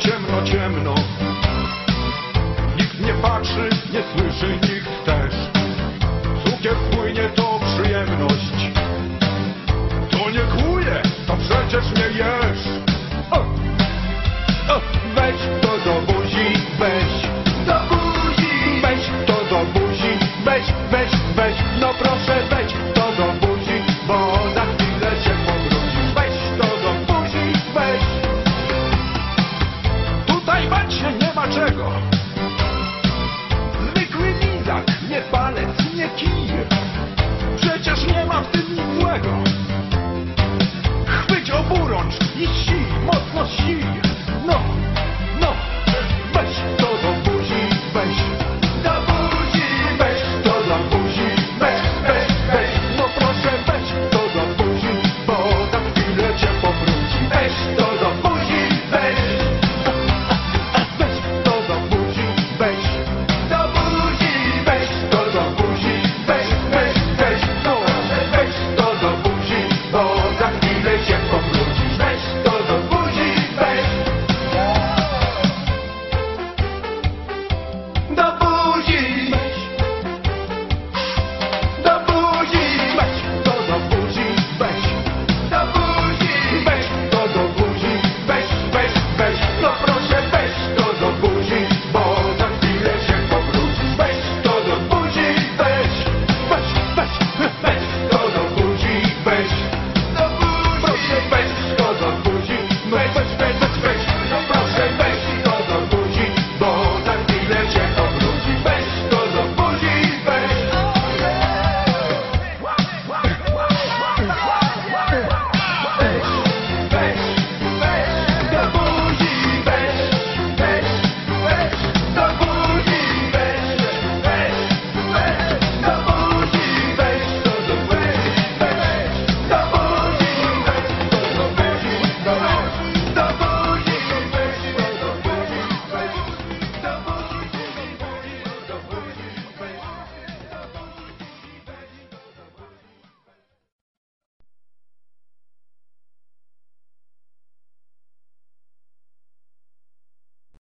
ciemno, ciemno. Nikt nie patrzy, nie słyszy, nikt też. Cukier płynie, to przyjemność.